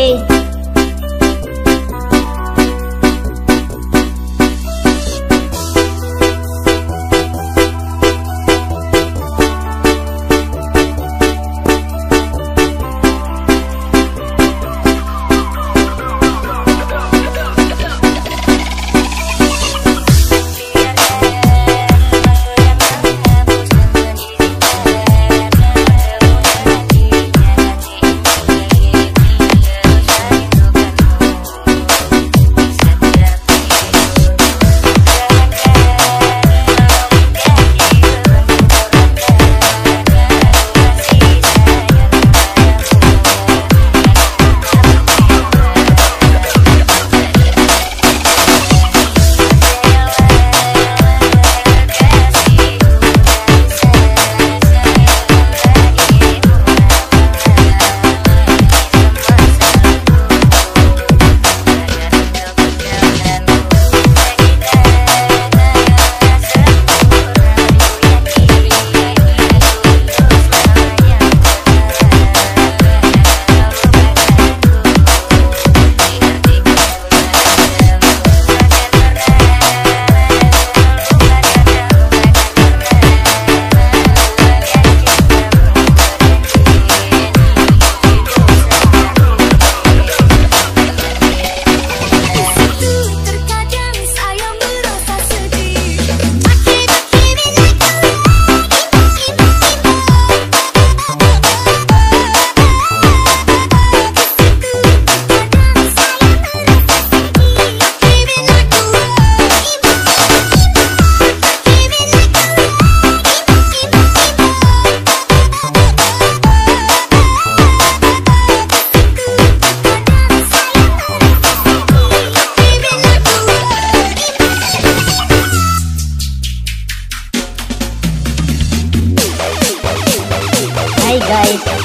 Hey, right